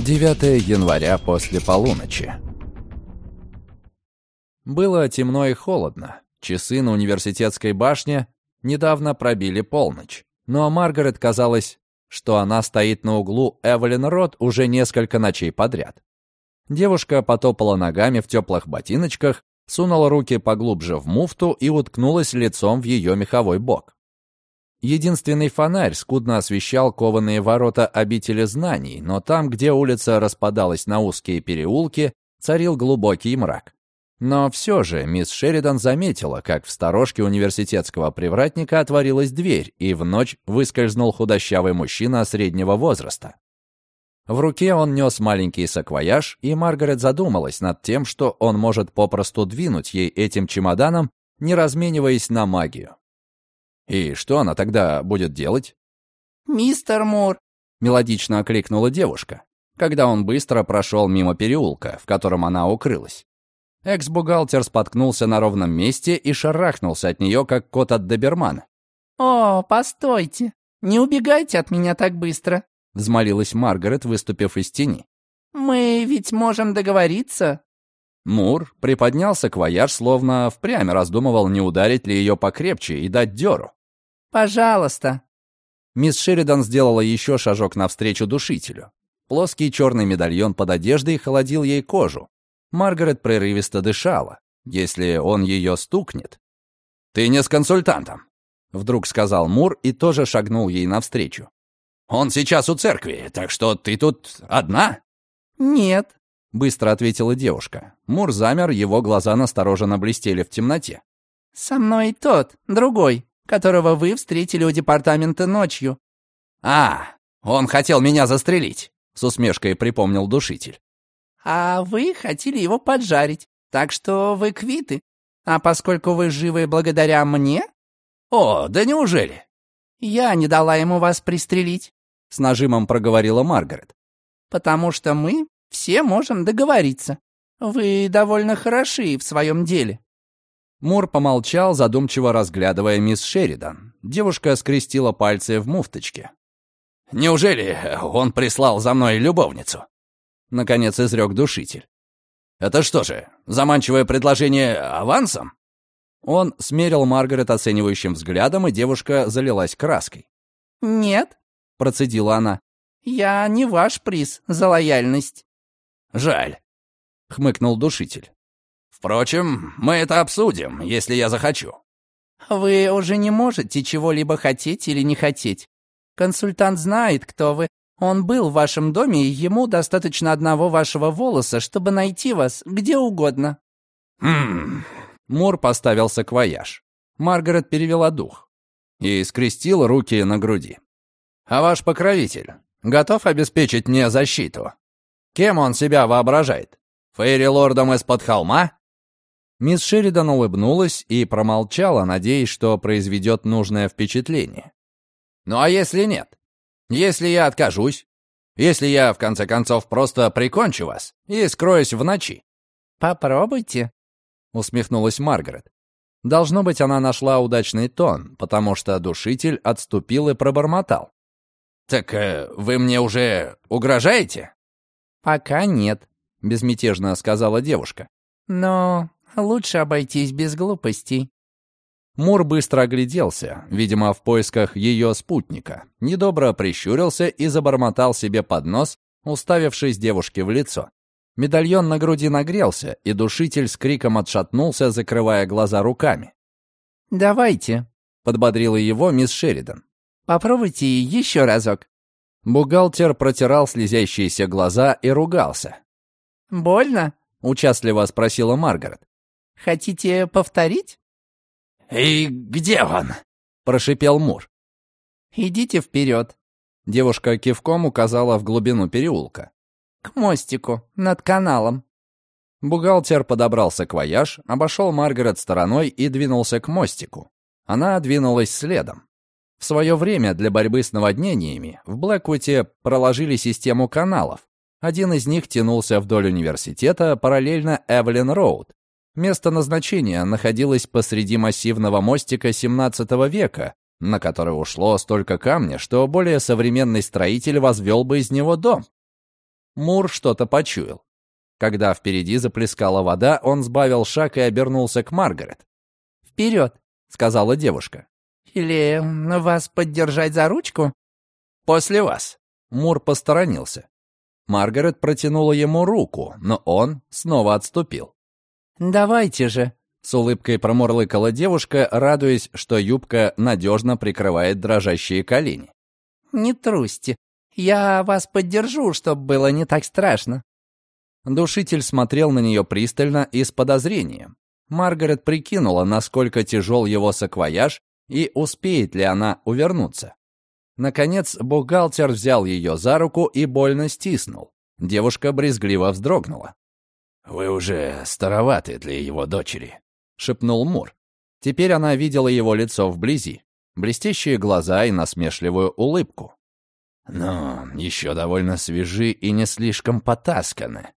9 января после полуночи. Было темно и холодно. Часы на университетской башне недавно пробили полночь. Но Маргарет казалось, что она стоит на углу Эвелин Рот уже несколько ночей подряд. Девушка потопала ногами в теплых ботиночках, сунула руки поглубже в муфту и уткнулась лицом в ее меховой бок. Единственный фонарь скудно освещал кованые ворота обители знаний, но там, где улица распадалась на узкие переулки, царил глубокий мрак. Но все же мисс Шеридан заметила, как в сторожке университетского привратника отворилась дверь, и в ночь выскользнул худощавый мужчина среднего возраста. В руке он нес маленький саквояж, и Маргарет задумалась над тем, что он может попросту двинуть ей этим чемоданом, не размениваясь на магию. И что она тогда будет делать? «Мистер Мур!» — мелодично окликнула девушка, когда он быстро прошел мимо переулка, в котором она укрылась. Экс-бухгалтер споткнулся на ровном месте и шарахнулся от нее, как кот от добермана. «О, постойте! Не убегайте от меня так быстро!» — взмолилась Маргарет, выступив из тени. «Мы ведь можем договориться!» Мур приподнялся к вояж, словно впрямь раздумывал, не ударить ли ее покрепче и дать дёру. «Пожалуйста!» Мисс Шеридан сделала еще шажок навстречу душителю. Плоский черный медальон под одеждой холодил ей кожу, Маргарет прерывисто дышала. Если он ее стукнет... «Ты не с консультантом», — вдруг сказал Мур и тоже шагнул ей навстречу. «Он сейчас у церкви, так что ты тут одна?» «Нет», — быстро ответила девушка. Мур замер, его глаза настороженно блестели в темноте. «Со мной тот, другой, которого вы встретили у департамента ночью». «А, он хотел меня застрелить», — с усмешкой припомнил душитель. А вы хотели его поджарить, так что вы квиты. А поскольку вы живы благодаря мне...» «О, да неужели?» «Я не дала ему вас пристрелить», — с нажимом проговорила Маргарет. «Потому что мы все можем договориться. Вы довольно хороши в своем деле». Мур помолчал, задумчиво разглядывая мисс Шеридан. Девушка скрестила пальцы в муфточке. «Неужели он прислал за мной любовницу?» — наконец изрек душитель. «Это что же, заманчивое предложение авансом?» Он смерил Маргарет оценивающим взглядом, и девушка залилась краской. «Нет», — процедила она, — «я не ваш приз за лояльность». «Жаль», — хмыкнул душитель. «Впрочем, мы это обсудим, если я захочу». «Вы уже не можете чего-либо хотеть или не хотеть. Консультант знает, кто вы, он был в вашем доме, и ему достаточно одного вашего волоса, чтобы найти вас где угодно». «Хм...» Мур поставил саквояж. Маргарет перевела дух и скрестила руки на груди. «А ваш покровитель готов обеспечить мне защиту? Кем он себя воображает? Фейри-лордом из-под холма?» Мисс Шеридан улыбнулась и промолчала, надеясь, что произведет нужное впечатление. «Ну а если нет? Если я откажусь, если я, в конце концов, просто прикончу вас и скроюсь в ночи». «Попробуйте», — усмехнулась Маргарет. Должно быть, она нашла удачный тон, потому что душитель отступил и пробормотал. «Так э, вы мне уже угрожаете?» «Пока нет», — безмятежно сказала девушка. «Но лучше обойтись без глупостей». Мур быстро огляделся, видимо, в поисках ее спутника, недобро прищурился и забормотал себе под нос, уставившись девушке в лицо. Медальон на груди нагрелся, и душитель с криком отшатнулся, закрывая глаза руками. «Давайте», — подбодрила его мисс Шеридан. «Попробуйте еще разок». Бухгалтер протирал слезящиеся глаза и ругался. «Больно?» — участливо спросила Маргарет. «Хотите повторить?» «И где он?» — прошипел Мур. «Идите вперед». Девушка кивком указала в глубину переулка. «К мостику, над каналом». Бухгалтер подобрал саквояж, обошел Маргарет стороной и двинулся к мостику. Она двинулась следом. В свое время для борьбы с наводнениями в Блэквуте проложили систему каналов. Один из них тянулся вдоль университета параллельно Эвелин-Роуд, Место назначения находилось посреди массивного мостика 17 века, на который ушло столько камня, что более современный строитель возвел бы из него дом. Мур что-то почуял. Когда впереди заплескала вода, он сбавил шаг и обернулся к Маргарет. «Вперед!» — сказала девушка. «Или вас поддержать за ручку?» «После вас». Мур посторонился. Маргарет протянула ему руку, но он снова отступил. «Давайте же!» — с улыбкой промурлыкала девушка, радуясь, что юбка надежно прикрывает дрожащие колени. «Не трусьте. Я вас поддержу, чтобы было не так страшно». Душитель смотрел на нее пристально и с подозрением. Маргарет прикинула, насколько тяжел его саквояж и успеет ли она увернуться. Наконец, бухгалтер взял ее за руку и больно стиснул. Девушка брезгливо вздрогнула. «Вы уже староваты для его дочери», — шепнул Мур. Теперь она видела его лицо вблизи, блестящие глаза и насмешливую улыбку. «Но еще довольно свежи и не слишком потасканы».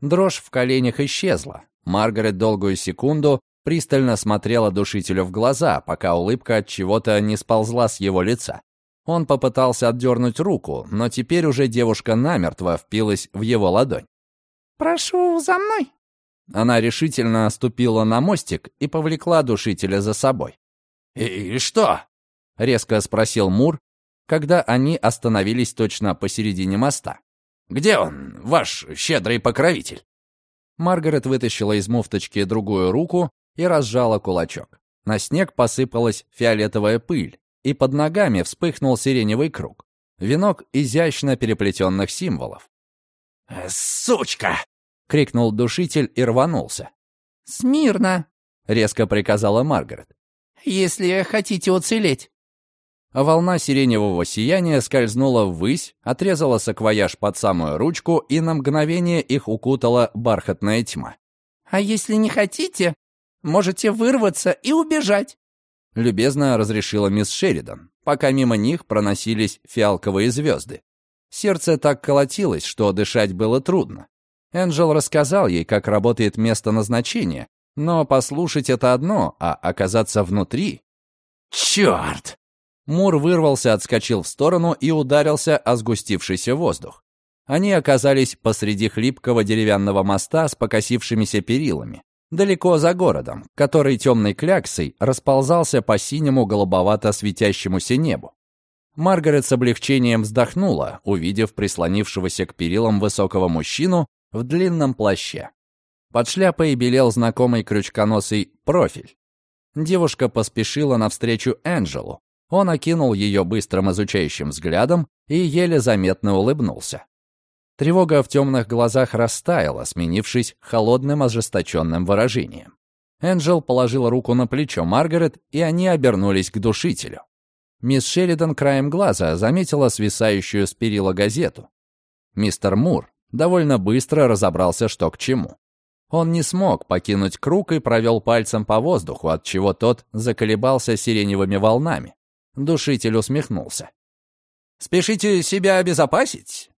Дрожь в коленях исчезла. Маргарет долгую секунду пристально смотрела душителю в глаза, пока улыбка от чего-то не сползла с его лица. Он попытался отдернуть руку, но теперь уже девушка намертво впилась в его ладонь. «Прошу за мной». Она решительно ступила на мостик и повлекла душителя за собой. «И что?» — резко спросил Мур, когда они остановились точно посередине моста. «Где он, ваш щедрый покровитель?» Маргарет вытащила из муфточки другую руку и разжала кулачок. На снег посыпалась фиолетовая пыль, и под ногами вспыхнул сиреневый круг. Венок изящно переплетенных символов. «Сучка!» — крикнул душитель и рванулся. «Смирно!» — резко приказала Маргарет. «Если хотите уцелеть». Волна сиреневого сияния скользнула ввысь, отрезала саквояж под самую ручку, и на мгновение их укутала бархатная тьма. «А если не хотите, можете вырваться и убежать», — любезно разрешила мисс Шеридан, пока мимо них проносились фиалковые звезды. Сердце так колотилось, что дышать было трудно. Энджел рассказал ей, как работает место назначения, но послушать это одно, а оказаться внутри... «Черт!» Мур вырвался, отскочил в сторону и ударился о сгустившийся воздух. Они оказались посреди хлипкого деревянного моста с покосившимися перилами, далеко за городом, который темной кляксой расползался по синему голубовато светящемуся небу. Маргарет с облегчением вздохнула, увидев прислонившегося к перилам высокого мужчину в длинном плаще. Под шляпой белел знакомый крючконосый профиль. Девушка поспешила навстречу Энджелу, он окинул ее быстрым изучающим взглядом и еле заметно улыбнулся. Тревога в темных глазах растаяла, сменившись холодным ожесточенным выражением. Энджел положил руку на плечо Маргарет, и они обернулись к душителю. Мисс Шеридан краем глаза заметила свисающую с перила газету. Мистер Мур довольно быстро разобрался, что к чему. Он не смог покинуть круг и провел пальцем по воздуху, от чего тот заколебался сиреневыми волнами. Душитель усмехнулся. «Спешите себя обезопасить?»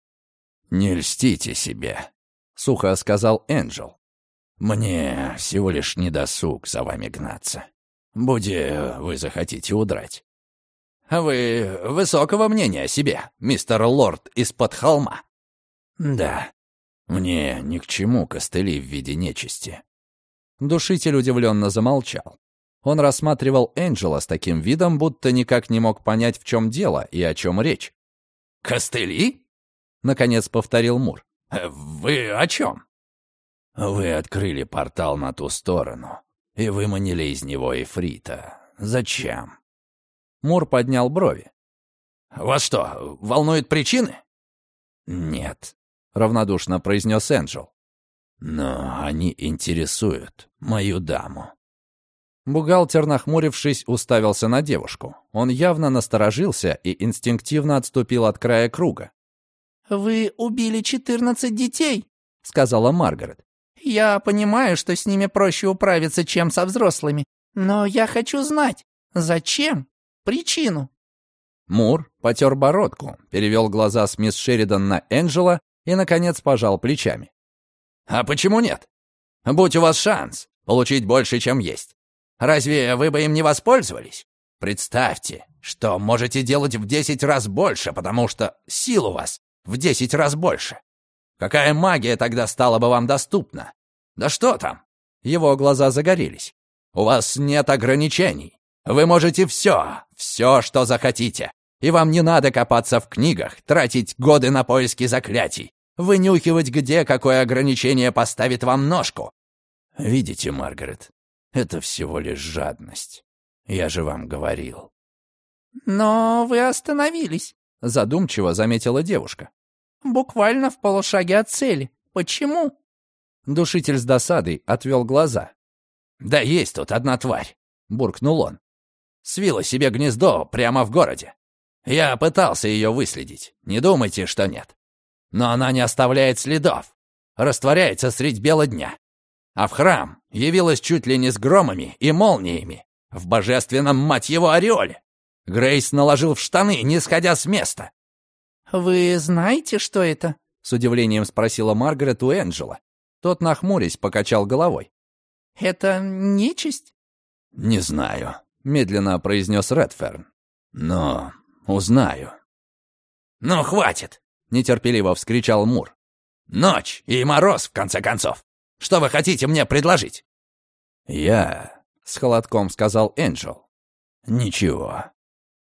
«Не льстите себе», — сухо сказал Энджел. «Мне всего лишь недосуг за вами гнаться. Буди вы захотите удрать». «Вы высокого мнения о себе, мистер Лорд из-под холма?» «Да, мне ни к чему костыли в виде нечисти». Душитель удивленно замолчал. Он рассматривал Энджела с таким видом, будто никак не мог понять, в чем дело и о чем речь. «Костыли?» — наконец повторил Мур. «Вы о чем?» «Вы открыли портал на ту сторону и выманили из него Эфрита. Зачем?» Мур поднял брови. «Вас что, волнуют причины?» «Нет», — равнодушно произнес Энджел. «Но они интересуют мою даму». Бухгалтер, нахмурившись, уставился на девушку. Он явно насторожился и инстинктивно отступил от края круга. «Вы убили четырнадцать детей», — сказала Маргарет. «Я понимаю, что с ними проще управиться, чем со взрослыми, но я хочу знать, зачем? Причину». Мур потер бородку, перевел глаза с мисс Шеридан на Энджела и, наконец, пожал плечами. «А почему нет? Будь у вас шанс получить больше, чем есть. Разве вы бы им не воспользовались? Представьте, что можете делать в десять раз больше, потому что сил у вас в десять раз больше. Какая магия тогда стала бы вам доступна? Да что там? Его глаза загорелись. У вас нет ограничений. Вы можете все, все, что захотите. И вам не надо копаться в книгах, тратить годы на поиски заклятий, вынюхивать, где какое ограничение поставит вам ножку. Видите, Маргарет, это всего лишь жадность. Я же вам говорил. «Но вы остановились», — задумчиво заметила девушка. «Буквально в полушаге от цели. Почему?» Душитель с досадой отвел глаза. «Да есть тут одна тварь», — буркнул он. «Свила себе гнездо прямо в городе. Я пытался ее выследить, не думайте, что нет. Но она не оставляет следов, растворяется средь бела дня. А в храм явилась чуть ли не с громами и молниями, в божественном, мать его, ореоле. Грейс наложил в штаны, не сходя с места. «Вы знаете, что это?» — с удивлением спросила Маргарет у Энджела. Тот, нахмурясь, покачал головой. «Это нечисть?» «Не знаю», — медленно произнес Редферн. «Но узнаю». «Ну, хватит!» — нетерпеливо вскричал Мур. «Ночь и мороз, в конце концов. Что вы хотите мне предложить?» «Я...» — с холодком сказал Энджел. «Ничего».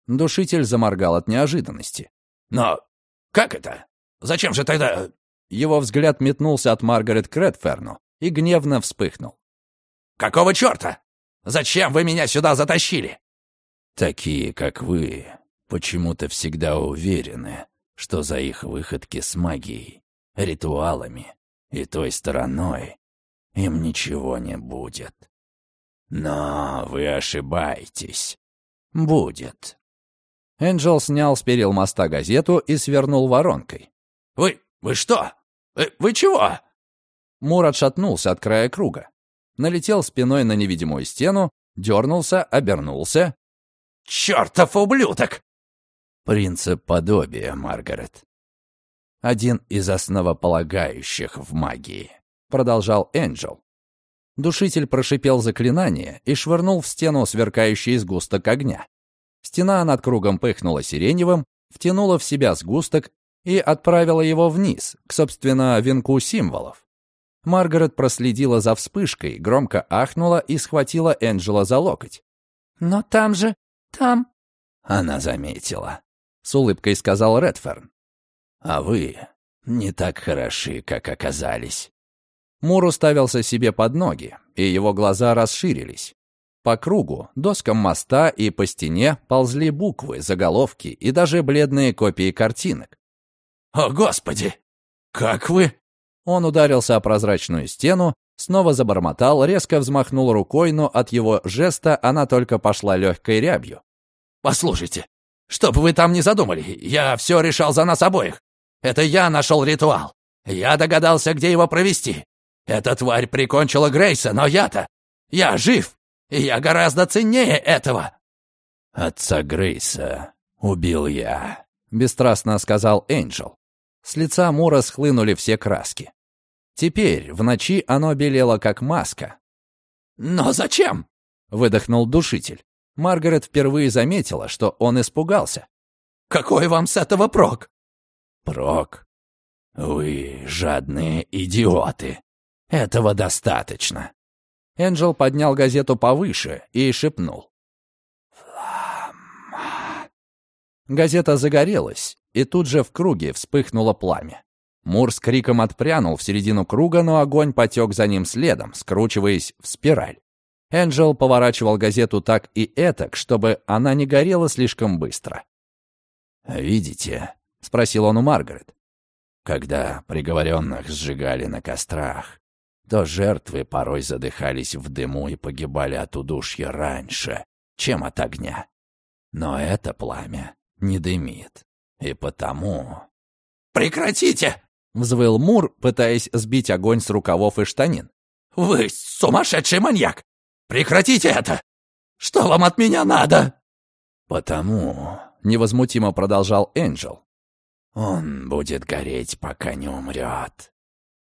Душитель заморгал от неожиданности. «Но как это? Зачем же тогда...» Его взгляд метнулся от Маргарет к Редферну и гневно вспыхнул. «Какого черта? Зачем вы меня сюда затащили?» «Такие, как вы, почему-то всегда уверены, что за их выходки с магией, ритуалами и той стороной им ничего не будет. Но вы ошибаетесь. Будет». Энджел снял с перил моста газету и свернул воронкой. «Вы... вы что? Вы, вы чего?» Мур отшатнулся от края круга. Налетел спиной на невидимую стену, дернулся, обернулся. «Чертов ублюдок!» Принцип подобия, Маргарет. Один из основополагающих в магии, продолжал Энджел. Душитель прошипел заклинание и швырнул в стену сверкающий сгусток огня. Стена над кругом пыхнула сиреневым, втянула в себя сгусток и отправила его вниз, к, собственно, венку символов. Маргарет проследила за вспышкой, громко ахнула и схватила Энджела за локоть. «Но там же... там...» Она заметила. С улыбкой сказал Редферн. «А вы не так хороши, как оказались». Мур уставился себе под ноги, и его глаза расширились. По кругу, доскам моста и по стене ползли буквы, заголовки и даже бледные копии картинок. «О, Господи! Как вы?» Он ударился о прозрачную стену, снова забормотал, резко взмахнул рукой, но от его жеста она только пошла легкой рябью. «Послушайте, чтоб вы там не задумали, я все решал за нас обоих. Это я нашел ритуал. Я догадался, где его провести. Эта тварь прикончила Грейса, но я-то... Я жив! И я гораздо ценнее этого!» «Отца Грейса убил я», — бесстрастно сказал Энджел. С лица Мура схлынули все краски. Теперь в ночи оно белело, как маска. «Но зачем?» — выдохнул душитель. Маргарет впервые заметила, что он испугался. «Какой вам с этого прок?» «Прок? Вы жадные идиоты. Этого достаточно. Энджел поднял газету повыше и шепнул. «Флама». Газета загорелась, и тут же в круге вспыхнуло пламя. Мур с криком отпрянул в середину круга, но огонь потек за ним следом, скручиваясь в спираль. Энджел поворачивал газету так и этак, чтобы она не горела слишком быстро. «Видите?» — спросил он у Маргарет. «Когда приговоренных сжигали на кострах, то жертвы порой задыхались в дыму и погибали от удушья раньше, чем от огня. Но это пламя не дымит, и потому... «Прекратите!» — взвыл Мур, пытаясь сбить огонь с рукавов и штанин. «Вы сумасшедший маньяк! Прекратите это! Что вам от меня надо?» «Потому...» — невозмутимо продолжал Энджел. «Он будет гореть, пока не умрет.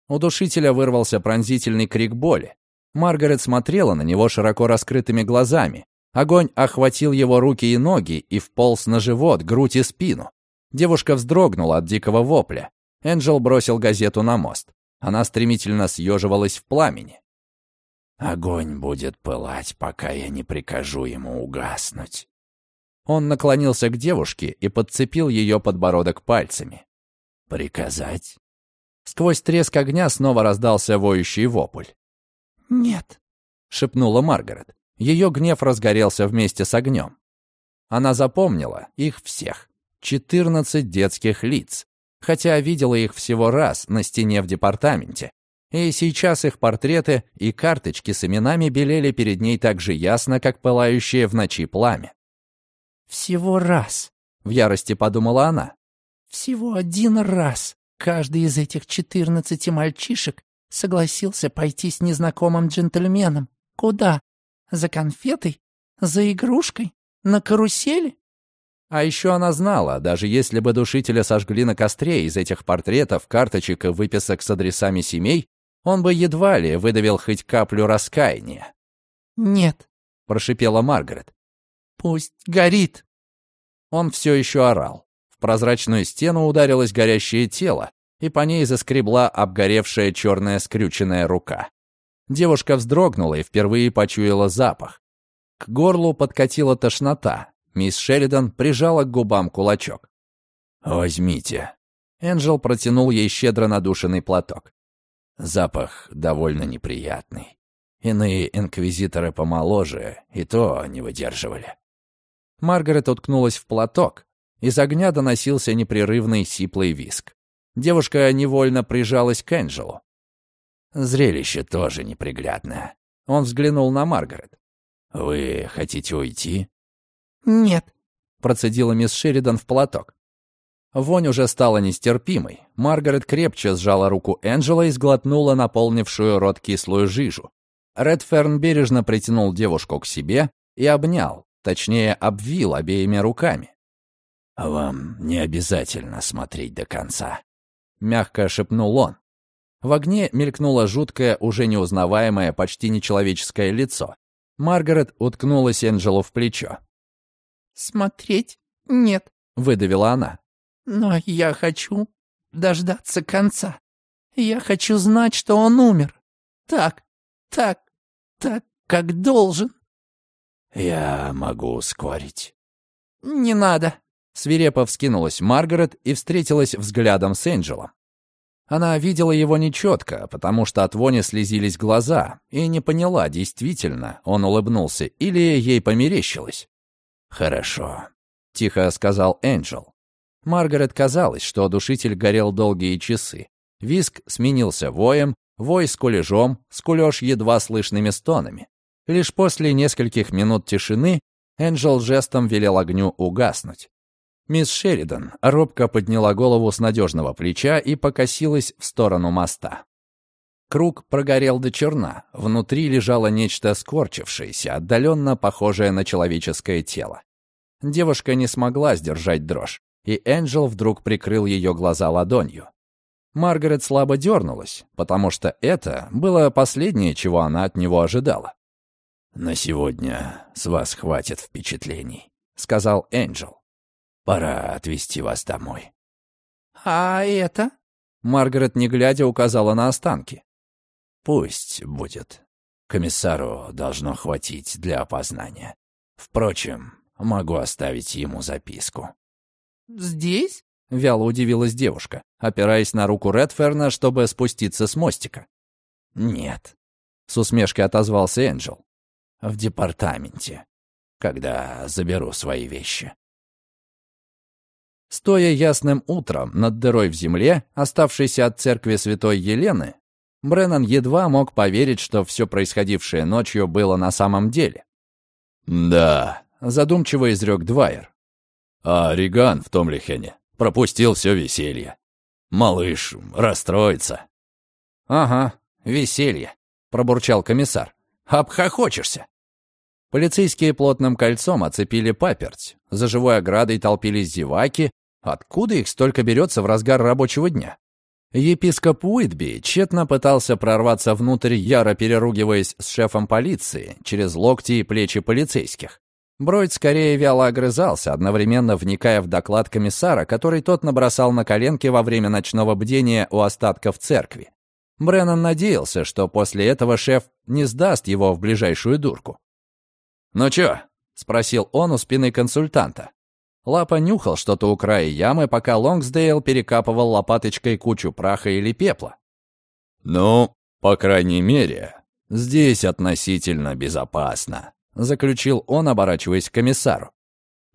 У душителя вырвался пронзительный крик боли. Маргарет смотрела на него широко раскрытыми глазами. Огонь охватил его руки и ноги и вполз на живот, грудь и спину. Девушка вздрогнула от дикого вопля. Энджел бросил газету на мост. Она стремительно съеживалась в пламени. «Огонь будет пылать, пока я не прикажу ему угаснуть». Он наклонился к девушке и подцепил ее подбородок пальцами. «Приказать?» Сквозь треск огня снова раздался воющий вопль. «Нет», — шепнула Маргарет. Ее гнев разгорелся вместе с огнем. Она запомнила их всех. Четырнадцать детских лиц. Хотя видела их всего раз на стене в департаменте. И сейчас их портреты и карточки с именами белели перед ней так же ясно, как пылающее в ночи пламя. «Всего раз», — в ярости подумала она. «Всего один раз каждый из этих четырнадцати мальчишек согласился пойти с незнакомым джентльменом. Куда? За конфетой? За игрушкой? На карусели? А еще она знала, даже если бы душителя сожгли на костре из этих портретов, карточек и выписок с адресами семей, он бы едва ли выдавил хоть каплю раскаяния. «Нет», — прошипела Маргарет. «Пусть горит». Он все еще орал. В прозрачную стену ударилось горящее тело, и по ней заскребла обгоревшая черная скрюченная рука. Девушка вздрогнула и впервые почуяла запах. К горлу подкатила тошнота. Мисс Шеридан прижала к губам кулачок. «Возьмите». Энджел протянул ей щедро надушенный платок. Запах довольно неприятный. Иные инквизиторы помоложе и то не выдерживали. Маргарет уткнулась в платок. Из огня доносился непрерывный сиплый виск. Девушка невольно прижалась к Энджелу. Зрелище тоже неприглядное. Он взглянул на Маргарет. «Вы хотите уйти?» «Нет», — процедила мисс Шеридан в платок. Вонь уже стала нестерпимой. Маргарет крепче сжала руку Энджела и сглотнула наполнившую рот кислую жижу. Редферн бережно притянул девушку к себе и обнял, точнее, обвил обеими руками. «Вам не обязательно смотреть до конца», — мягко шепнул он. В огне мелькнуло жуткое, уже неузнаваемое, почти нечеловеческое лицо. Маргарет уткнулась Энджелу в плечо. «Смотреть? Нет», — выдавила она. «Но я хочу дождаться конца. Я хочу знать, что он умер. Так, так, так, как должен». «Я могу ускорить». «Не надо», — свирепо вскинулась Маргарет и встретилась взглядом с Энджелом. Она видела его нечетко, потому что от вони слезились глаза, и не поняла, действительно, он улыбнулся или ей померещилось. «Хорошо», — тихо сказал Энджел. Маргарет казалось, что душитель горел долгие часы. Виск сменился воем, вой с кулежом, скулеж едва слышными стонами. Лишь после нескольких минут тишины Энджел жестом велел огню угаснуть. Мисс Шеридан робко подняла голову с надежного плеча и покосилась в сторону моста. Круг прогорел до черна, внутри лежало нечто скорчившееся, отдаленно похожее на человеческое тело. Девушка не смогла сдержать дрожь, и Энджел вдруг прикрыл ее глаза ладонью. Маргарет слабо дернулась, потому что это было последнее, чего она от него ожидала. «На сегодня с вас хватит впечатлений», — сказал Энджел. Пора отвезти вас домой». «А это?» Маргарет, не глядя, указала на останки. «Пусть будет. Комиссару должно хватить для опознания. Впрочем, могу оставить ему записку». «Здесь?» — вяло удивилась девушка, опираясь на руку Редферна, чтобы спуститься с мостика. «Нет», — с усмешкой отозвался Энджел. «В департаменте, когда заберу свои вещи». Стоя ясным утром над дырой в земле, оставшейся от церкви святой Елены, Бреннан едва мог поверить, что все происходившее ночью было на самом деле. «Да», — задумчиво изрек Двайер. «А Риган в том лихене пропустил все веселье. Малыш расстроится». «Ага, веселье», — пробурчал комиссар. «Обхохочешься». Полицейские плотным кольцом оцепили паперть. За живой оградой толпились зеваки, Откуда их столько берется в разгар рабочего дня? Епископ Уитби тщетно пытался прорваться внутрь, яро переругиваясь с шефом полиции через локти и плечи полицейских. Бройд скорее вяло огрызался, одновременно вникая в доклад комиссара, который тот набросал на коленке во время ночного бдения у остатков церкви. Бреннан надеялся, что после этого шеф не сдаст его в ближайшую дурку. «Ну чё?» — спросил он у спины консультанта. Лапа нюхал что-то у края ямы, пока Лонгсдейл перекапывал лопаточкой кучу праха или пепла. «Ну, по крайней мере, здесь относительно безопасно», — заключил он, оборачиваясь к комиссару.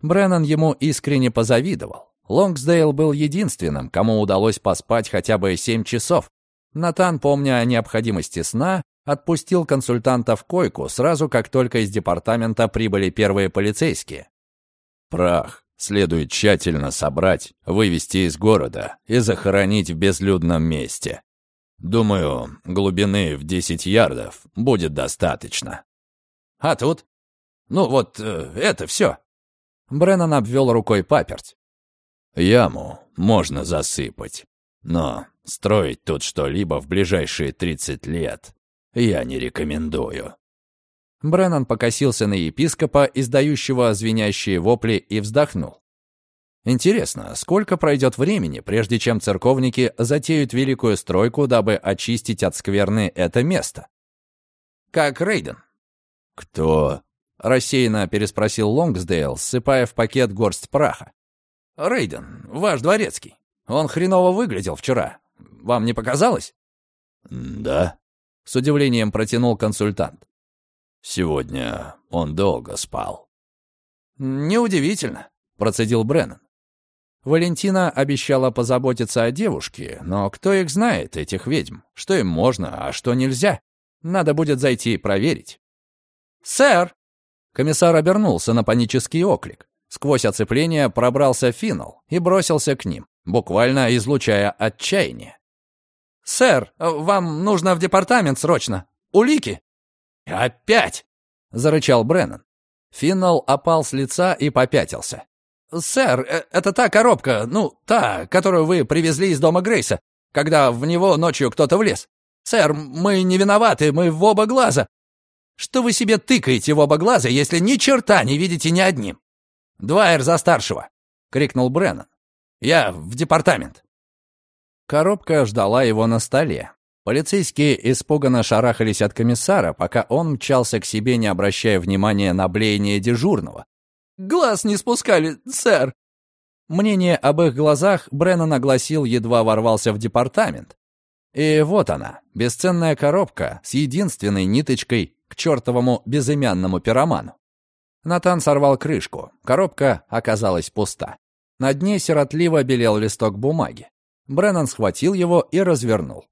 Бреннан ему искренне позавидовал. Лонгсдейл был единственным, кому удалось поспать хотя бы семь часов. Натан, помня о необходимости сна, отпустил консультанта в койку сразу, как только из департамента прибыли первые полицейские. «Прах следует тщательно собрать, вывести из города и захоронить в безлюдном месте. Думаю, глубины в 10 ярдов будет достаточно. А тут? Ну вот, э, это все. Бреннан обвел рукой паперть. Яму можно засыпать, но строить тут что-либо в ближайшие 30 лет я не рекомендую. Бреннан покосился на епископа, издающего звенящие вопли, и вздохнул. Интересно, сколько пройдет времени, прежде чем церковники затеют великую стройку, дабы очистить от скверны это место? Как Рейден? Кто? Рассеянно переспросил Лонгсдейл, ссыпая в пакет горсть праха. Рейден, ваш дворецкий. Он хреново выглядел вчера. Вам не показалось? Да. С удивлением протянул консультант. Сегодня он долго спал. Неудивительно, процедил Бреннан. Валентина обещала позаботиться о девушке, но кто их знает, этих ведьм? Что им можно, а что нельзя? Надо будет зайти и проверить. «Сэр!» Комиссар обернулся на панический оклик. Сквозь оцепление пробрался Финнел и бросился к ним, буквально излучая отчаяние. «Сэр, вам нужно в департамент срочно. Улики!» «Опять!» — зарычал Бреннан. Финнел опал с лица и попятился. «Сэр, э, это та коробка, ну, та, которую вы привезли из дома Грейса, когда в него ночью кто-то влез. Сэр, мы не виноваты, мы в оба глаза. Что вы себе тыкаете в оба глаза, если ни черта не видите ни одним? Двайер за старшего!» — крикнул Бреннан. «Я в департамент». Коробка ждала его на столе. Полицейские испуганно шарахались от комиссара, пока он мчался к себе, не обращая внимания на блеяние дежурного, Глаз не спускали, сэр!» Мнение об их глазах Бреннан огласил, едва ворвался в департамент. И вот она, бесценная коробка с единственной ниточкой к чертовому безымянному пироману. Натан сорвал крышку. Коробка оказалась пуста. На дне сиротливо белел листок бумаги. Бреннан схватил его и развернул.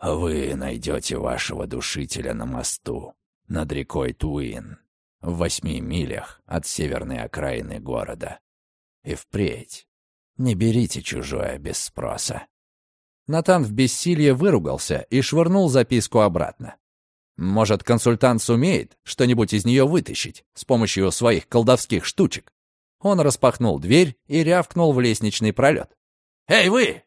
«Вы найдете вашего душителя на мосту над рекой Туин в восьми милях от северной окраины города. И впредь не берите чужое без спроса». Натан в бессилии выругался и швырнул записку обратно. Может, консультант сумеет что-нибудь из нее вытащить с помощью своих колдовских штучек. Он распахнул дверь и рявкнул в лестничный пролет. «Эй, вы!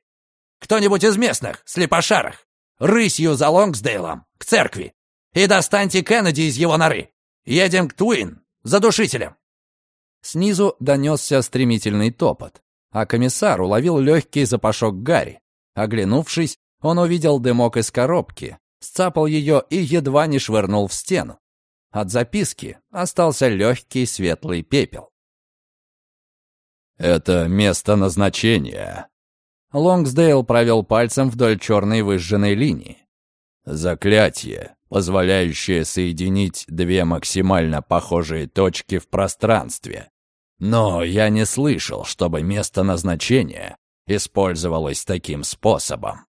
Кто-нибудь из местных, слепошарых! Рысью за Лонгсдейлом, к церкви! И достаньте Кеннеди из его норы! Едем к Туин, за душителем!» Снизу донесся стремительный топот, а комиссар уловил легкий запашок гари. Оглянувшись, он увидел дымок из коробки, сцапал ее и едва не швырнул в стену. От записки остался легкий светлый пепел. «Это место назначения». Лонгсдейл провел пальцем вдоль черной выжженной линии. «Заклятие позволяющее соединить две максимально похожие точки в пространстве. Но я не слышал, чтобы место назначения использовалось таким способом.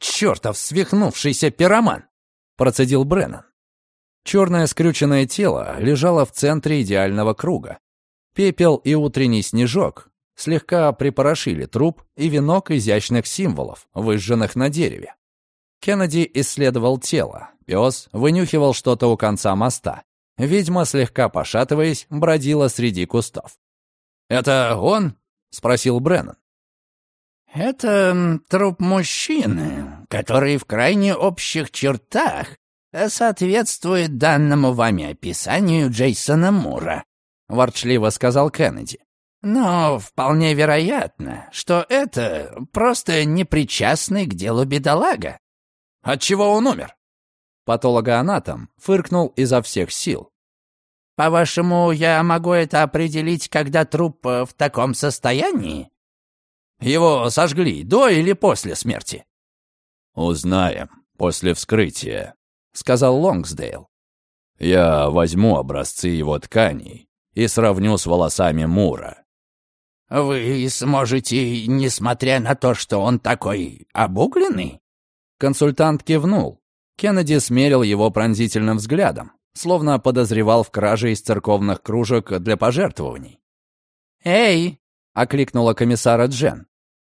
«Чертов свихнувшийся пироман!» — процедил Бреннан. Черное скрюченное тело лежало в центре идеального круга. Пепел и утренний снежок слегка припорошили труп и венок изящных символов, выжженных на дереве. Кеннеди исследовал тело. Пес вынюхивал что-то у конца моста. Ведьма, слегка пошатываясь, бродила среди кустов. «Это он?» — спросил Бреннан. «Это труп мужчины, который в крайне общих чертах соответствует данному вами описанию Джейсона Мура», — ворчливо сказал Кеннеди. «Но вполне вероятно, что это просто непричастный к делу бедолага». «Отчего он умер?» Патологоанатом фыркнул изо всех сил. «По-вашему, я могу это определить, когда труп э, в таком состоянии?» «Его сожгли до или после смерти?» «Узнаем после вскрытия», — сказал Лонгсдейл. «Я возьму образцы его тканей и сравню с волосами Мура». «Вы сможете, несмотря на то, что он такой обугленный?» Консультант кивнул. Кеннеди смерил его пронзительным взглядом словно подозревал в краже из церковных кружек для пожертвований. «Эй!» — окликнула комиссара Джен.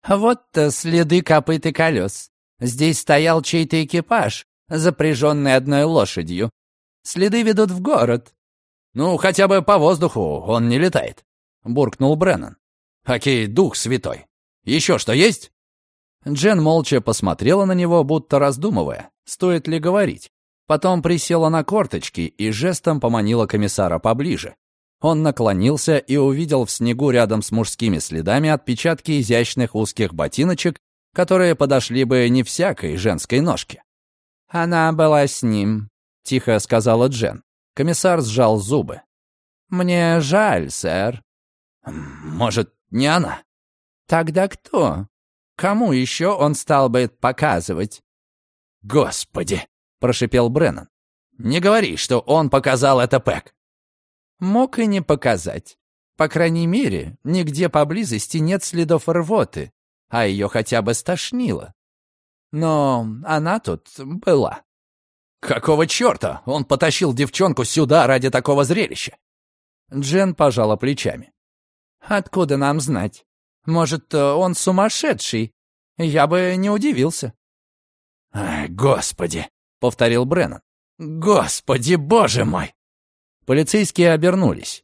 «Вот-то следы копыт и колес. Здесь стоял чей-то экипаж, запряженный одной лошадью. Следы ведут в город». «Ну, хотя бы по воздуху он не летает», — буркнул Бреннан. «Окей, дух святой. Еще что есть?» Джен молча посмотрела на него, будто раздумывая, стоит ли говорить. Потом присела на корточки и жестом поманила комиссара поближе. Он наклонился и увидел в снегу рядом с мужскими следами отпечатки изящных узких ботиночек, которые подошли бы не всякой женской ножке. «Она была с ним», — тихо сказала Джен. Комиссар сжал зубы. «Мне жаль, сэр». «Может, не она?» «Тогда кто? Кому еще он стал бы показывать?» «Господи!» прошипел Бреннан. «Не говори, что он показал это Пэк». «Мог и не показать. По крайней мере, нигде поблизости нет следов рвоты, а ее хотя бы стошнило. Но она тут была». «Какого черта он потащил девчонку сюда ради такого зрелища?» Джен пожала плечами. «Откуда нам знать? Может, он сумасшедший? Я бы не удивился». «Ай, господи!» повторил Бреннан. «Господи, боже мой!» Полицейские обернулись.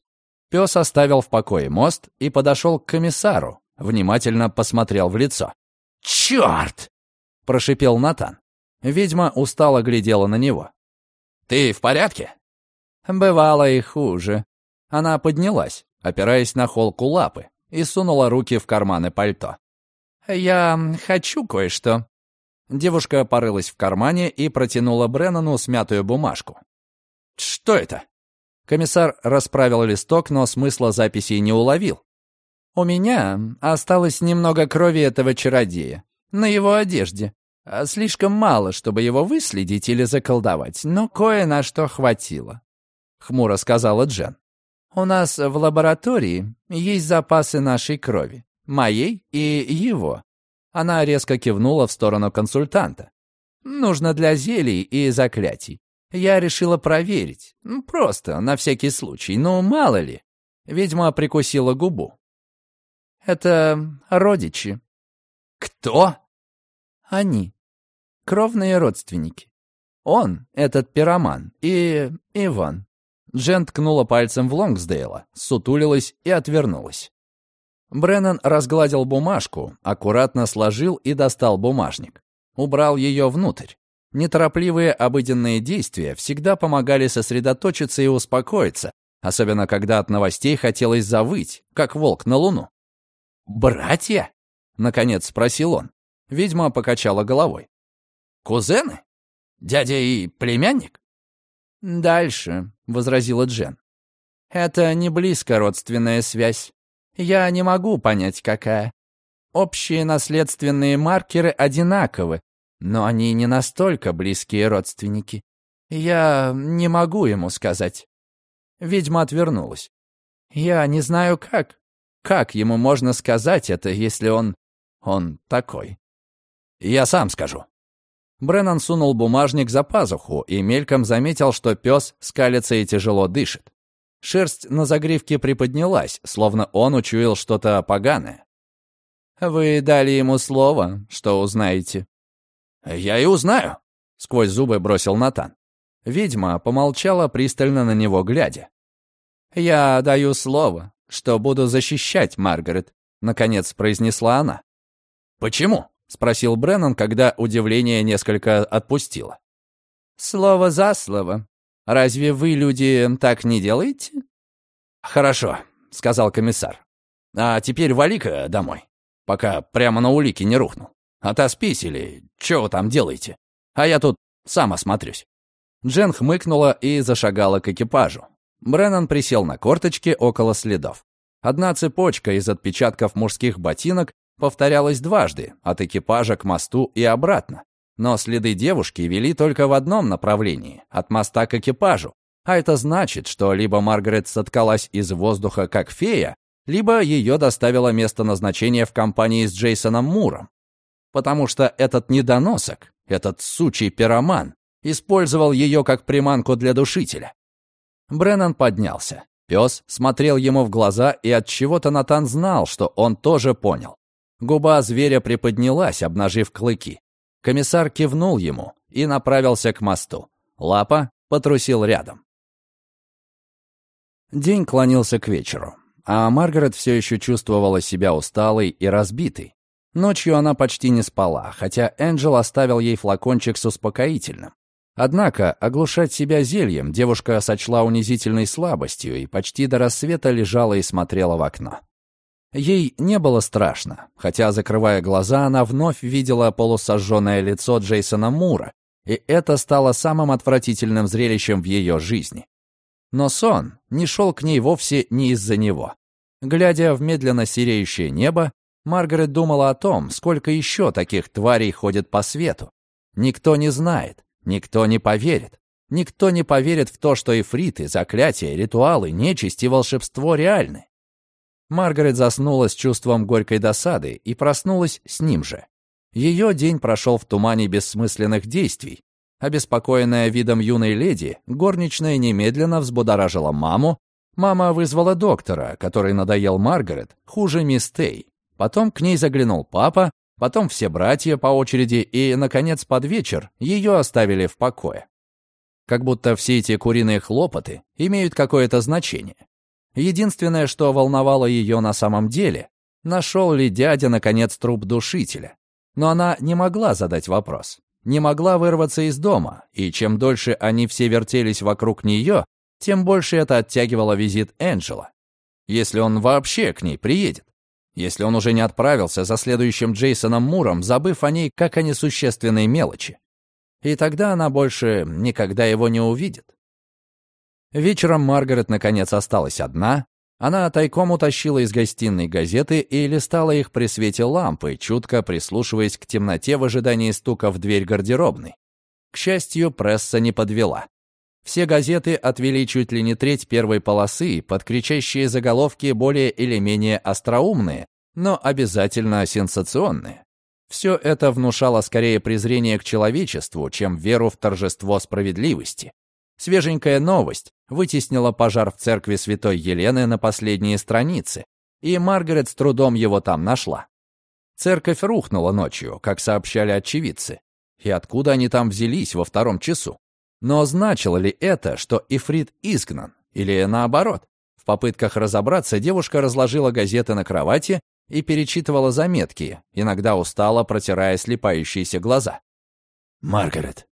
Пес оставил в покое мост и подошел к комиссару, внимательно посмотрел в лицо. «Черт!» — прошипел Натан. Ведьма устало глядела на него. «Ты в порядке?» «Бывало и хуже». Она поднялась, опираясь на холку лапы, и сунула руки в карманы пальто. «Я хочу кое-что». Девушка порылась в кармане и протянула Бреннану смятую бумажку. «Что это?» Комиссар расправил листок, но смысла записи не уловил. «У меня осталось немного крови этого чародея. На его одежде. А слишком мало, чтобы его выследить или заколдовать, но кое на что хватило», — хмуро сказала Джен. «У нас в лаборатории есть запасы нашей крови, моей и его. Она резко кивнула в сторону консультанта. «Нужно для зелий и заклятий. Я решила проверить. Просто, на всякий случай. Ну, мало ли». Ведьма прикусила губу. «Это родичи». «Кто?» «Они. Кровные родственники. Он, этот пироман, и Иван». Джен ткнула пальцем в Лонгсдейла, сутулилась и отвернулась. Бреннан разгладил бумажку, аккуратно сложил и достал бумажник. Убрал ее внутрь. Неторопливые обыденные действия всегда помогали сосредоточиться и успокоиться, особенно когда от новостей хотелось завыть, как волк на луну. «Братья?» — наконец спросил он. Ведьма покачала головой. «Кузены? Дядя и племянник?» «Дальше», — возразила Джен. «Это не близко родственная связь. Я не могу понять, какая. Общие наследственные маркеры одинаковы, но они не настолько близкие родственники. Я не могу ему сказать. Ведьма отвернулась. Я не знаю как. Как ему можно сказать это, если он... он такой? Я сам скажу. Бреннан сунул бумажник за пазуху и мельком заметил, что пес скалится и тяжело дышит. Шерсть на загривке приподнялась, словно он учуял что-то поганое. «Вы дали ему слово, что узнаете?» «Я и узнаю», — сквозь зубы бросил Натан. Ведьма помолчала, пристально на него глядя. «Я даю слово, что буду защищать Маргарет», — наконец произнесла она. «Почему?» — спросил Бреннан, когда удивление несколько отпустило. «Слово за слово. Разве вы, люди, так не делаете?» «Хорошо», — сказал комиссар. «А теперь вали-ка домой, пока прямо на улике не рухнул. Отоспись или вы там делаете? А я тут сам осмотрюсь». Джен хмыкнула и зашагала к экипажу. Бреннан присел на корточки около следов. Одна цепочка из отпечатков мужских ботинок повторялась дважды, от экипажа к мосту и обратно. Но следы девушки вели только в одном направлении, от моста к экипажу. А это значит, что либо Маргарет соткалась из воздуха как фея, либо ее доставило место назначения в компании с Джейсоном Муром. Потому что этот недоносок, этот сучий пироман, использовал ее как приманку для душителя. Бреннан поднялся. Пес смотрел ему в глаза, и от чего-то Натан знал, что он тоже понял. Губа зверя приподнялась, обнажив клыки. Комиссар кивнул ему и направился к мосту. Лапа потрусил рядом. День клонился к вечеру, а Маргарет все еще чувствовала себя усталой и разбитой. Ночью она почти не спала, хотя Энджел оставил ей флакончик с успокоительным. Однако оглушать себя зельем девушка сочла унизительной слабостью и почти до рассвета лежала и смотрела в окно. Ей не было страшно, хотя, закрывая глаза, она вновь видела полусожженное лицо Джейсона Мура, и это стало самым отвратительным зрелищем в ее жизни. Но сон не шел к ней вовсе не из-за него. Глядя в медленно сереющее небо, Маргарет думала о том, сколько еще таких тварей ходит по свету. Никто не знает, никто не поверит. Никто не поверит в то, что эфриты, заклятия, ритуалы, нечисть и волшебство реальны. Маргарет заснула с чувством горькой досады и проснулась с ним же. Ее день прошел в тумане бессмысленных действий, Обеспокоенная видом юной леди, горничная немедленно взбудоражила маму. Мама вызвала доктора, который надоел Маргарет, хуже мисс Тей. Потом к ней заглянул папа, потом все братья по очереди, и, наконец, под вечер ее оставили в покое. Как будто все эти куриные хлопоты имеют какое-то значение. Единственное, что волновало ее на самом деле, нашел ли дядя, наконец, труп душителя. Но она не могла задать вопрос не могла вырваться из дома, и чем дольше они все вертелись вокруг нее, тем больше это оттягивало визит Энджела. Если он вообще к ней приедет. Если он уже не отправился за следующим Джейсоном Муром, забыв о ней как о несущественной мелочи. И тогда она больше никогда его не увидит. Вечером Маргарет наконец осталась одна, она тайком утащила из гостиной газеты и листала их при свете лампы, чутко прислушиваясь к темноте в ожидании стука в дверь гардеробной. К счастью, пресса не подвела. Все газеты отвели чуть ли не треть первой полосы под заголовки более или менее остроумные, но обязательно сенсационные. Все это внушало скорее презрение к человечеству, чем веру в торжество справедливости. Свеженькая новость вытеснила пожар в церкви святой Елены на последние страницы, и Маргарет с трудом его там нашла. Церковь рухнула ночью, как сообщали очевидцы. И откуда они там взялись во втором часу? Но значило ли это, что Ифрит изгнан? Или наоборот? В попытках разобраться девушка разложила газеты на кровати и перечитывала заметки, иногда устало протирая слепающиеся глаза. «Маргарет,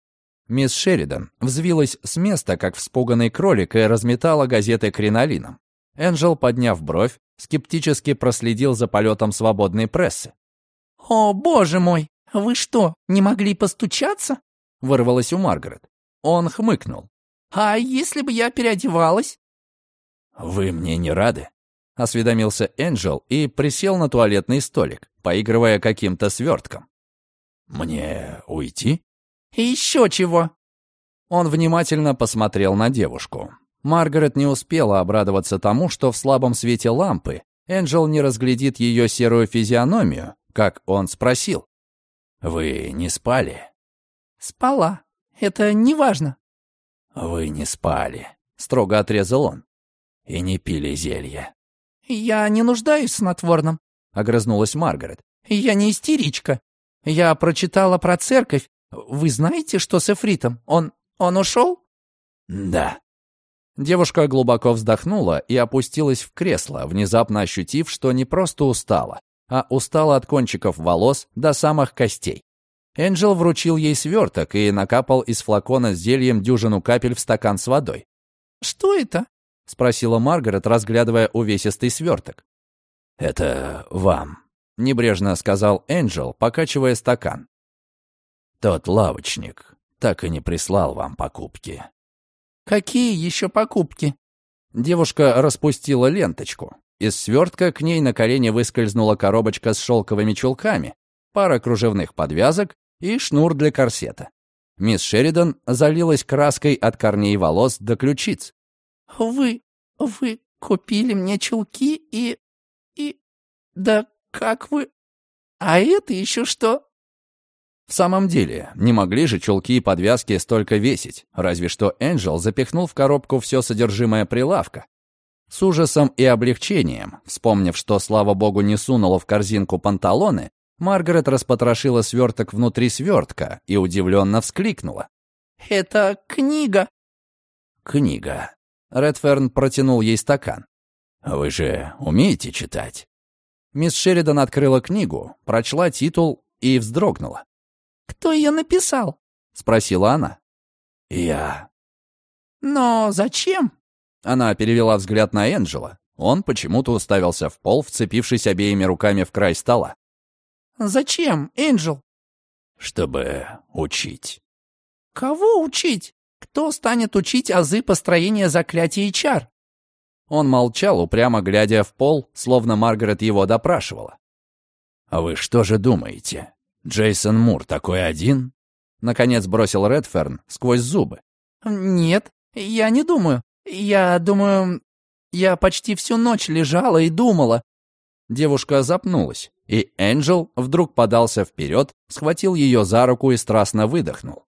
Мисс Шеридан взвилась с места, как вспуганный кролик, и разметала газеты кринолином. Энджел, подняв бровь, скептически проследил за полетом свободной прессы. «О, боже мой! Вы что, не могли постучаться?» вырвалось у Маргарет. Он хмыкнул. «А если бы я переодевалась?» «Вы мне не рады?» — осведомился Энджел и присел на туалетный столик, поигрывая каким-то свертком. «Мне уйти?» И еще чего?» Он внимательно посмотрел на девушку. Маргарет не успела обрадоваться тому, что в слабом свете лампы Энджел не разглядит ее серую физиономию, как он спросил. «Вы не спали?» «Спала. Это не важно». «Вы не спали», — строго отрезал он. «И не пили зелье». «Я не нуждаюсь в снотворном», — огрызнулась Маргарет. «Я не истеричка. Я прочитала про церковь вы знаете, что с Эфритом? Он... он ушел?» «Да». Девушка глубоко вздохнула и опустилась в кресло, внезапно ощутив, что не просто устала, а устала от кончиков волос до самых костей. Энджел вручил ей сверток и накапал из флакона с зельем дюжину капель в стакан с водой. «Что это?» — спросила Маргарет, разглядывая увесистый сверток. «Это вам», — небрежно сказал Энджел, покачивая стакан. «Тот лавочник так и не прислал вам покупки». «Какие еще покупки?» Девушка распустила ленточку. Из свертка к ней на колени выскользнула коробочка с шелковыми чулками, пара кружевных подвязок и шнур для корсета. Мисс Шеридан залилась краской от корней волос до ключиц. «Вы... вы купили мне чулки и... и... да как вы... а это еще что?» В самом деле, не могли же чулки и подвязки столько весить, разве что Энджел запихнул в коробку все содержимое прилавка. С ужасом и облегчением, вспомнив, что, слава богу, не сунула в корзинку панталоны, Маргарет распотрошила сверток внутри свертка и удивленно вскликнула. «Это книга!» «Книга». Редферн протянул ей стакан. «Вы же умеете читать?» Мисс Шеридан открыла книгу, прочла титул и вздрогнула. «Кто ее написал?» — спросила она. «Я». «Но зачем?» Она перевела взгляд на Энджела. Он почему-то уставился в пол, вцепившись обеими руками в край стола. «Зачем, Энджел?» «Чтобы учить». «Кого учить? Кто станет учить азы построения заклятий и чар?» Он молчал, упрямо глядя в пол, словно Маргарет его допрашивала. «А вы что же думаете? Джейсон Мур такой один?» Наконец бросил Редферн сквозь зубы. «Нет, я не думаю. Я думаю... Я почти всю ночь лежала и думала». Девушка запнулась, и Энджел вдруг подался вперед, схватил ее за руку и страстно выдохнул.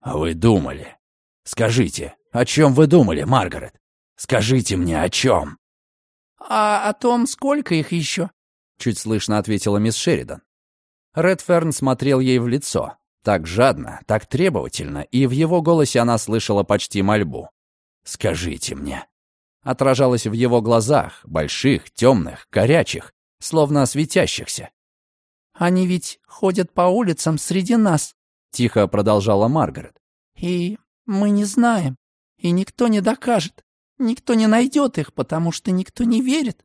«А вы думали? Скажите, о чем вы думали, Маргарет? Скажите мне, о чем?» «А о том, сколько их еще?» Чуть слышно ответила мисс Шеридан. Редферн смотрел ей в лицо, так жадно, так требовательно, и в его голосе она слышала почти мольбу. «Скажите мне». Отражалось в его глазах, больших, темных, горячих, словно светящихся. «Они ведь ходят по улицам среди нас», — тихо продолжала Маргарет. «И мы не знаем, и никто не докажет, никто не найдет их, потому что никто не верит».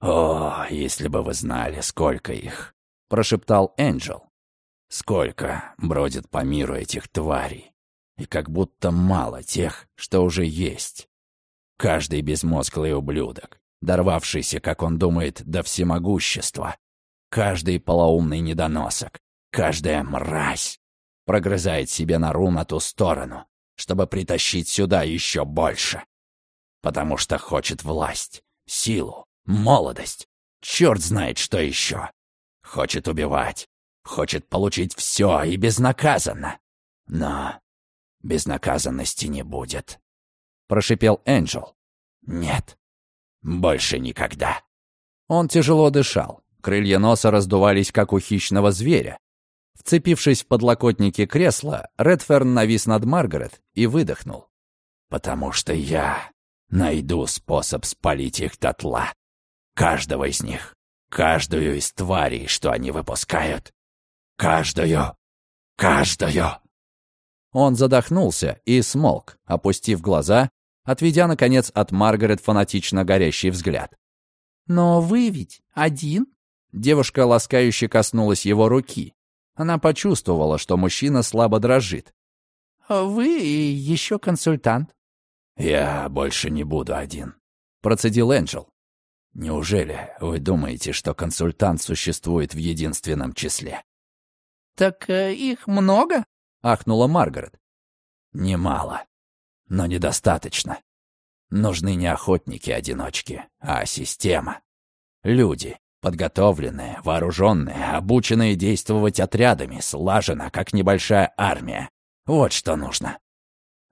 «О, если бы вы знали, сколько их!» — прошептал Энджел. «Сколько бродит по миру этих тварей, и как будто мало тех, что уже есть. Каждый безмозглый ублюдок, дорвавшийся, как он думает, до всемогущества. Каждый полоумный недоносок, каждая мразь прогрызает себе нору на ту сторону, чтобы притащить сюда еще больше. Потому что хочет власть, силу, молодость, черт знает что еще. Хочет убивать, хочет получить все и безнаказанно. Но безнаказанности не будет. Прошипел Энджел. Нет, больше никогда. Он тяжело дышал. Крылья носа раздувались, как у хищного зверя. Вцепившись в подлокотники кресла, Редферн навис над Маргарет и выдохнул. «Потому что я найду способ спалить их дотла. Каждого из них. Каждую из тварей, что они выпускают. Каждую. Каждую». Он задохнулся и смолк, опустив глаза отведя, наконец, от Маргарет фанатично горящий взгляд. «Но вы ведь один?» Девушка ласкающе коснулась его руки. Она почувствовала, что мужчина слабо дрожит. «Вы еще консультант?» «Я больше не буду один», — процедил Энджел. «Неужели вы думаете, что консультант существует в единственном числе?» «Так э, их много?» — ахнула Маргарет. «Немало но недостаточно. Нужны не охотники-одиночки, а система. Люди, подготовленные, вооруженные, обученные действовать отрядами, слаженно, как небольшая армия. Вот что нужно.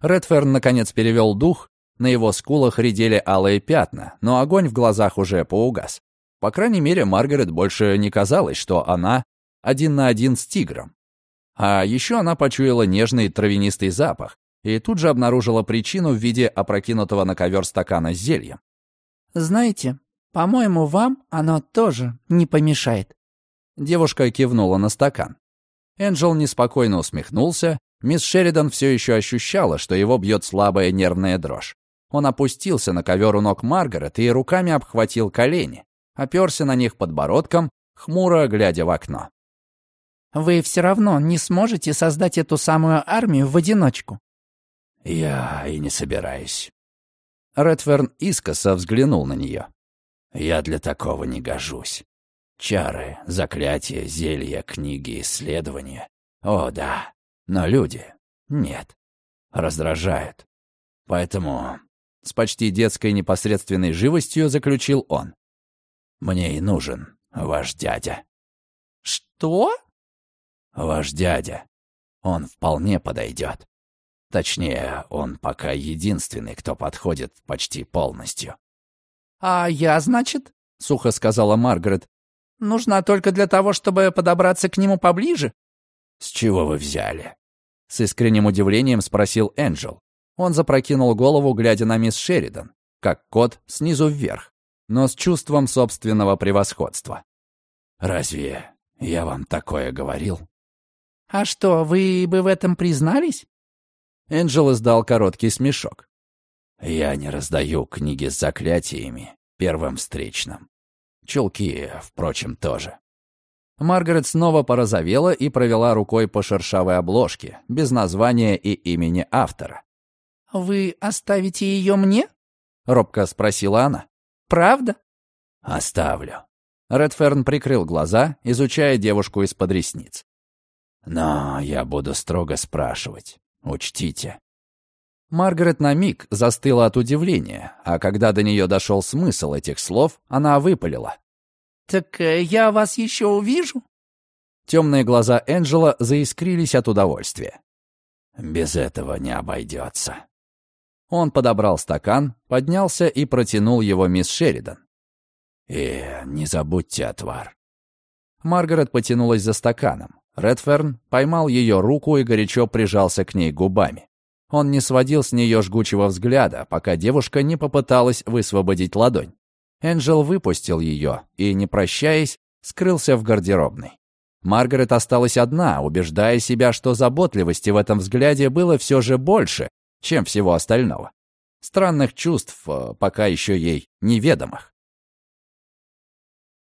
Редферн, наконец, перевел дух. На его скулах редели алые пятна, но огонь в глазах уже поугас. По крайней мере, Маргарет больше не казалось, что она один на один с тигром. А еще она почуяла нежный травянистый запах, и тут же обнаружила причину в виде опрокинутого на ковер стакана с зельем. «Знаете, по-моему, вам оно тоже не помешает». Девушка кивнула на стакан. Энджел неспокойно усмехнулся. Мисс Шеридан все еще ощущала, что его бьет слабая нервная дрожь. Он опустился на ковер у ног Маргарет и руками обхватил колени, оперся на них подбородком, хмуро глядя в окно. «Вы все равно не сможете создать эту самую армию в одиночку». «Я и не собираюсь». Редферн искоса взглянул на нее. «Я для такого не гожусь. Чары, заклятия, зелья, книги, исследования. О, да. Но люди — нет. Раздражают. Поэтому с почти детской непосредственной живостью заключил он. «Мне и нужен ваш дядя». «Что?» «Ваш дядя. Он вполне подойдет. Точнее, он пока единственный, кто подходит почти полностью». «А я, значит?» — сухо сказала Маргарет. «Нужна только для того, чтобы подобраться к нему поближе?» «С чего вы взяли?» С искренним удивлением спросил Энджел. Он запрокинул голову, глядя на мисс Шеридан, как кот снизу вверх, но с чувством собственного превосходства. «Разве я вам такое говорил?» «А что, вы бы в этом признались?» Энджел издал короткий смешок. «Я не раздаю книги с заклятиями первым встречным. Чулки, впрочем, тоже». Маргарет снова порозовела и провела рукой по шершавой обложке, без названия и имени автора. «Вы оставите ее мне?» — робко спросила она. «Правда?» «Оставлю». Редферн прикрыл глаза, изучая девушку из-под ресниц. «Но я буду строго спрашивать. Учтите». Маргарет на миг застыла от удивления, а когда до нее дошел смысл этих слов, она выпалила. «Так э, я вас еще увижу?» Темные глаза Энджела заискрились от удовольствия. «Без этого не обойдется». Он подобрал стакан, поднялся и протянул его мисс Шеридан. «И не забудьте отвар». Маргарет потянулась за стаканом. Редферн поймал ее руку и горячо прижался к ней губами. Он не сводил с нее жгучего взгляда, пока девушка не попыталась высвободить ладонь. Энджел выпустил ее и, не прощаясь, скрылся в гардеробной. Маргарет осталась одна, убеждая себя, что заботливости в этом взгляде было все же больше, чем всего остального. Странных чувств, э, пока еще ей неведомых.